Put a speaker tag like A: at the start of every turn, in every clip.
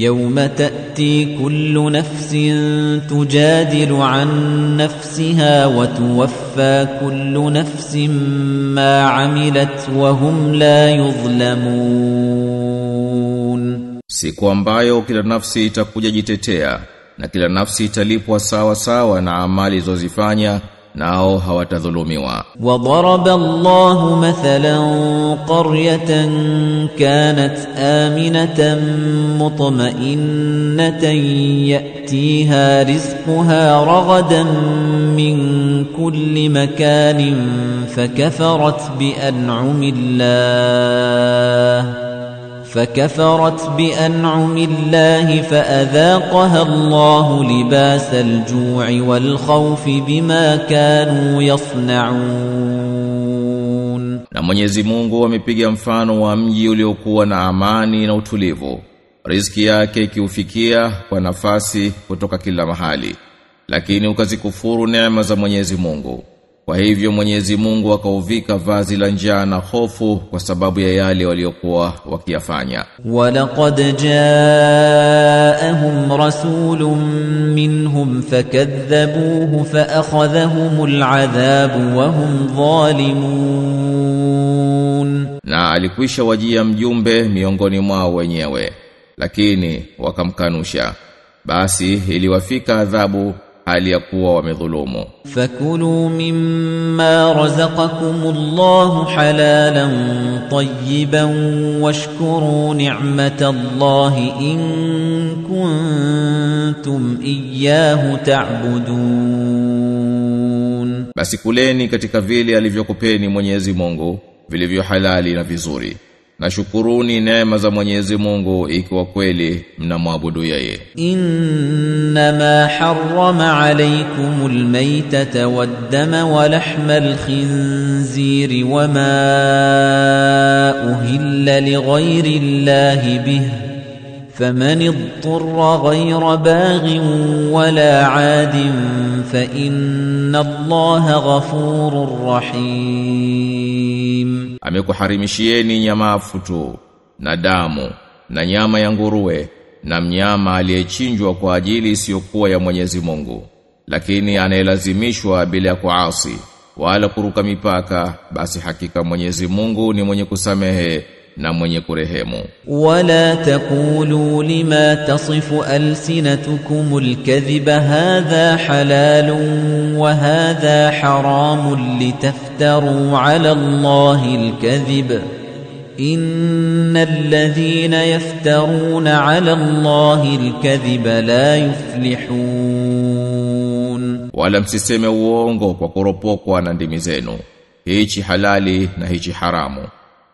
A: يوم تأتي كل نفس تجادل عن نفسها وتوفى كل نفس ما عملت وهم لا يظلمون
B: Siku ambayo kila nafsi itakuja jitetea na kila nafsi italipwa sawa sawa na amali zozifanya nao hawatadhulumiwa.
A: وضرب الله مثلا قرية كانت آمنة مطمئنة يأتيها رزقها رغدا من كل مكان فكفرت بأنعم الله فكفرت بأنعم الله فأذاقها الله لباس الجوع والخوف بما كانوا يصنعون
B: Na Mwenyezi Mungu amepiga mfano wa mji uliokuwa na amani na utulivu. Riziki yake ikiufikia kwa nafasi kutoka kila mahali. Lakini ukazikufuru neema za Mwenyezi Mungu. Kwa hivyo Mwenyezi Mungu akauvika vazi la njaa na hofu kwa sababu ya yale waliokuwa wakiyafanya.
A: Walaqad ja'ahum rasulun minhum fakadhabuhu faakhadhahumul adhabu wa hum zalimun.
B: Na alikwisha wajia mjumbe miongoni mwao wenyewe lakini wakamkanusha. Basi iliwafika adhabu hali ya kuwa wamedhulumu.
A: Fakulu mimma razaqakumullahu halalan tayyiban washkuru ni'matallahi in kuntum iyyahu ta'budun,
B: basi kuleni katika vile alivyokupeni Mwenyezi Mungu vilivyo halali na vizuri na shukuruni neema za Mwenyezi Mungu ikiwa kweli mnamwabudu yeye.
A: Inna ma harrama alaykumul maytata wad-dama wa lahmal khinziri wa ma uhilla li ghayri Allahi faman فمن ghayra غير wala ولا fa inna allaha غفور rahim
B: Amekuharimishieni nyamafu tu na damu na nyama ya nguruwe na mnyama aliyechinjwa kwa ajili isiyokuwa ya Mwenyezi Mungu. Lakini anayelazimishwa bila ya kuasi wala kuruka mipaka basi hakika Mwenyezi Mungu ni mwenye kusamehe na mwenye kurehemu.
A: Wala takulu lima tasifu alsinatukumu lkathiba hatha halalu wa hadha haramun litaftaru ala Allahi lkathiba. إن الذين يفترون على الله الكذب لا يفلحون
B: ولا msiseme uongo kwa kuropokwa na ndimi zenu hichi halali na hichi haramu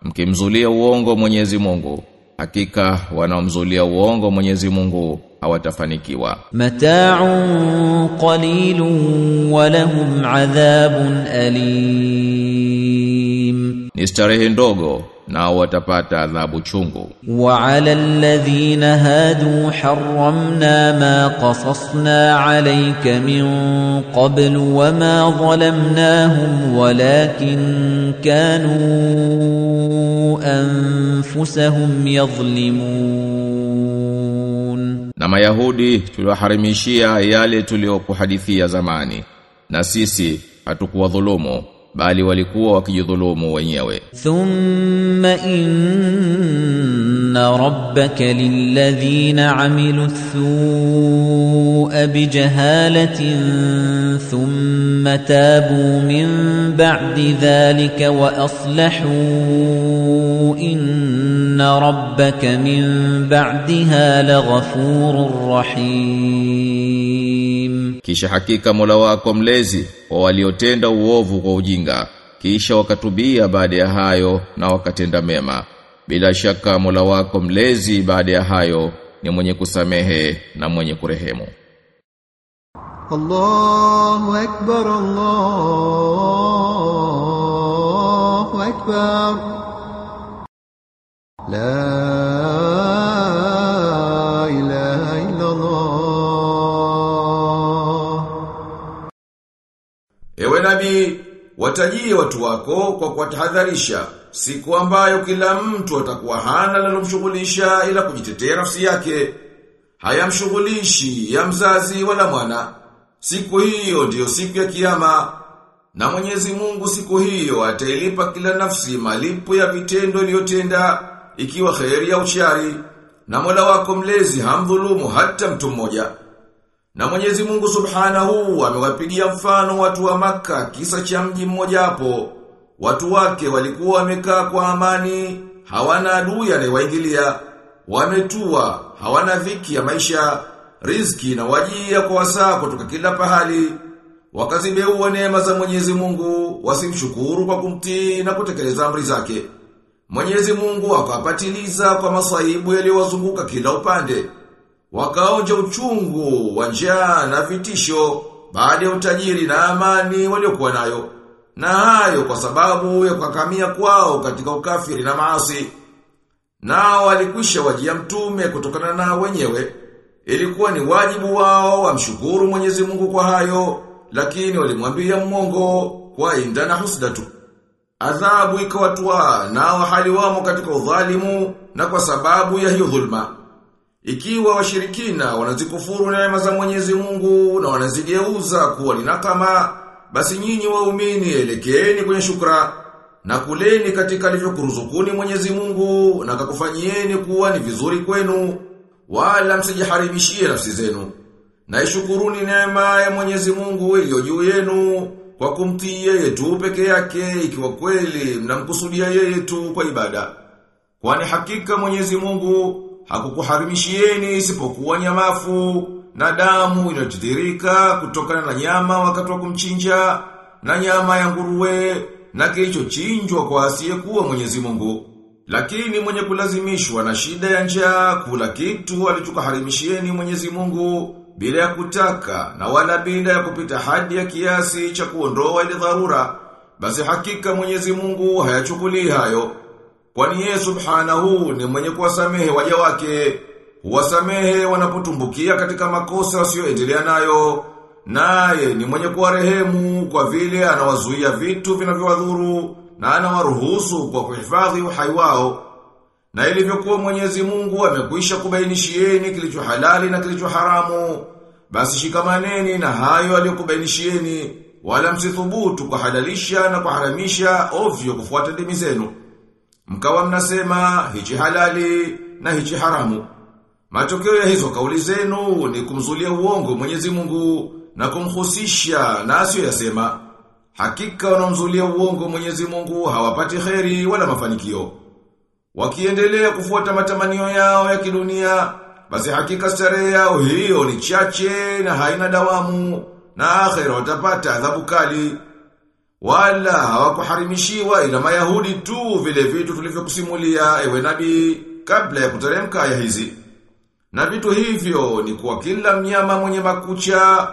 B: mkimzulia uongo Mwenyezi Mungu hakika wanaomzulia uongo Mwenyezi Mungu hawatafanikiwa.
A: Mata'un qalilun wa lahum adhabun alim,
B: ni starehe ndogo nao watapata adhabu chungu.
A: Wa ala alladhina hadu harramna ma qasasna alayka min qablu wa ma zalamnahum walakin kanu anfusahum yadhlimun,
B: na Mayahudi tuliwaharimishia yale tuliyokuhadithia zamani, na sisi hatukuwadhulumu bali walikuwa wakijidhulumu wenyewe.
A: ثم إن ربك للذين عملوا السوء بجهالة ثم تابوا من بعد ذلك وأصلحوا إن ربك من بعدها لغفور رحيم
B: Kisha hakika Mola wako mlezi wa waliotenda uovu kwa ujinga kisha wakatubia baada ya hayo na wakatenda mema bila shaka Mola wako mlezi baada ya hayo ni mwenye kusamehe na mwenye kurehemu
C: الله أكبر الله أكبر لا إله إلا الله
D: Ewe nabii, watajie watu wako kwa kuwatahadharisha siku ambayo kila mtu atakuwa hana linalomshughulisha ila kujitetea nafsi yake
B: hayamshughulishi ya mzazi wala mwana. Siku hiyo ndiyo siku ya kiyama. Na Mwenyezi Mungu siku hiyo atailipa kila nafsi malipo ya vitendo iliyotenda ikiwa kheri ya uchari Na Mola wako mlezi hamdhulumu hata mtu mmoja. Na Mwenyezi Mungu Subhanahu amewapigia mfano watu wa maka kisa cha mji mmoja hapo. Watu wake walikuwa wamekaa kwa amani, hawana adui anayewaingilia, wametua, hawana viki ya maisha, riziki na wajia kwa wasaa kutoka kila pahali. Wakazibeua neema za Mwenyezi Mungu, wasimshukuru kwa kumtii na kutekeleza amri zake. Mwenyezi Mungu akawapatiliza kwa masaibu yaliyowazunguka kila upande. Wakaonja uchungu, wa njaa na vitisho baada ya utajiri na amani waliokuwa nayo. Na hayo kwa sababu ya kukakamia kwao katika ukafiri na maasi. Nao walikwisha wajia mtume kutokana na wenyewe. Ilikuwa ni wajibu wao wamshukuru Mwenyezi Mungu kwa hayo, lakini walimwambia mmongo kwa inda na husda tu. Adhabu ikawatwa nao hali wamo katika udhalimu na kwa sababu ya hiyo dhulma. Ikiwa washirikina wanazikufuru neema za Mwenyezi Mungu na wanazigeuza kuwa ni nakama, basi nyinyi waumini elekeeni kwenye shukra na kuleni katika alivyokuruzukuni Mwenyezi Mungu na kakufanyieni kuwa ni vizuri kwenu wala msijiharibishie nafsi zenu. Na ishukuruni neema ya Mwenyezi Mungu iliyo juu yenu kwa kumtii yeye tu peke yake ikiwa kweli mnamkusudia yeye tu kwa ibada. Kwani hakika Mwenyezi Mungu hakukuharimishieni isipokuwa nyamafu na damu inayotiririka kutokana na nyama wakati wa kumchinja na nyama ya nguruwe na kilichochinjwa kwa asiyekuwa Mwenyezi Mungu. Lakini mwenye kulazimishwa na shida ya njaa kula kitu alichokuharimishieni Mwenyezi Mungu bila ya kutaka na wala bila ya kupita hadi ya kiasi cha kuondoa ile dharura, basi hakika Mwenyezi Mungu hayachukulii hayo. Kwani yeye subhanahu ni mwenye kuwasamehe waja wake, huwasamehe wanapotumbukia katika makosa wasioendelea nayo, naye ni mwenye kuwarehemu kwa vile anawazuia vitu vinavyowadhuru na anawaruhusu kwa kuhifadhi uhai wao. Na ilivyokuwa Mwenyezi Mungu amekwisha kubainishieni kilicho halali na kilicho haramu, basi shikamaneni na hayo aliyokubainishieni, wala msithubutu kuhalalisha na kuharamisha ovyo kufuata dimi zenu. Mkawa mnasema hichi halali na hichi haramu. Matokeo ya hizo kauli zenu ni kumzulia uongo Mwenyezi Mungu na kumhusisha na asiyoyasema. Hakika wanaomzulia uongo Mwenyezi Mungu hawapati kheri wala mafanikio. Wakiendelea kufuata matamanio yao ya kidunia, basi hakika starehe yao hiyo ni chache na haina dawamu na akhera watapata adhabu kali. Wala hawakuharimishiwa ila Mayahudi tu vile vitu tulivyokusimulia ewe nabii kabla ya kuteremka aya hizi. Na vitu hivyo ni kwa kila mnyama mwenye makucha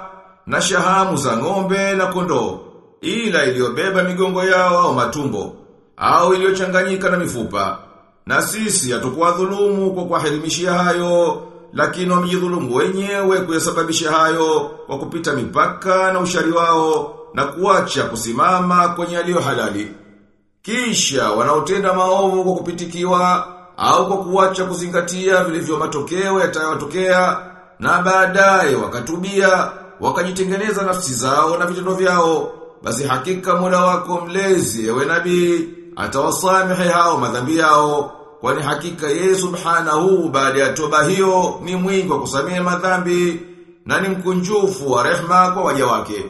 B: na shahamu za ng'ombe na kondoo, ila iliyobeba migongo yao au matumbo, au iliyochanganyika na mifupa. Na sisi hatukuwa dhulumu kwa kuwahirimishia hayo, lakini wamejidhulumu wenyewe kuyasababisha hayo kwa kupita mipaka na ushari wao na kuacha kusimama kwenye yaliyo halali. Kisha wanaotenda maovu kwa kupitikiwa au kwa kuacha kuzingatia vilivyo matokeo yatayotokea na baadaye wakatubia wakajitengeneza nafsi zao na vitendo vyao basi hakika Mola wako mlezi ewe nabii atawasamehe hao madhambi yao kwani hakika yeye subhanahu baada ya toba hiyo ni mwingi wa kusamehe madhambi na ni mkunjufu wa rehma kwa waja wake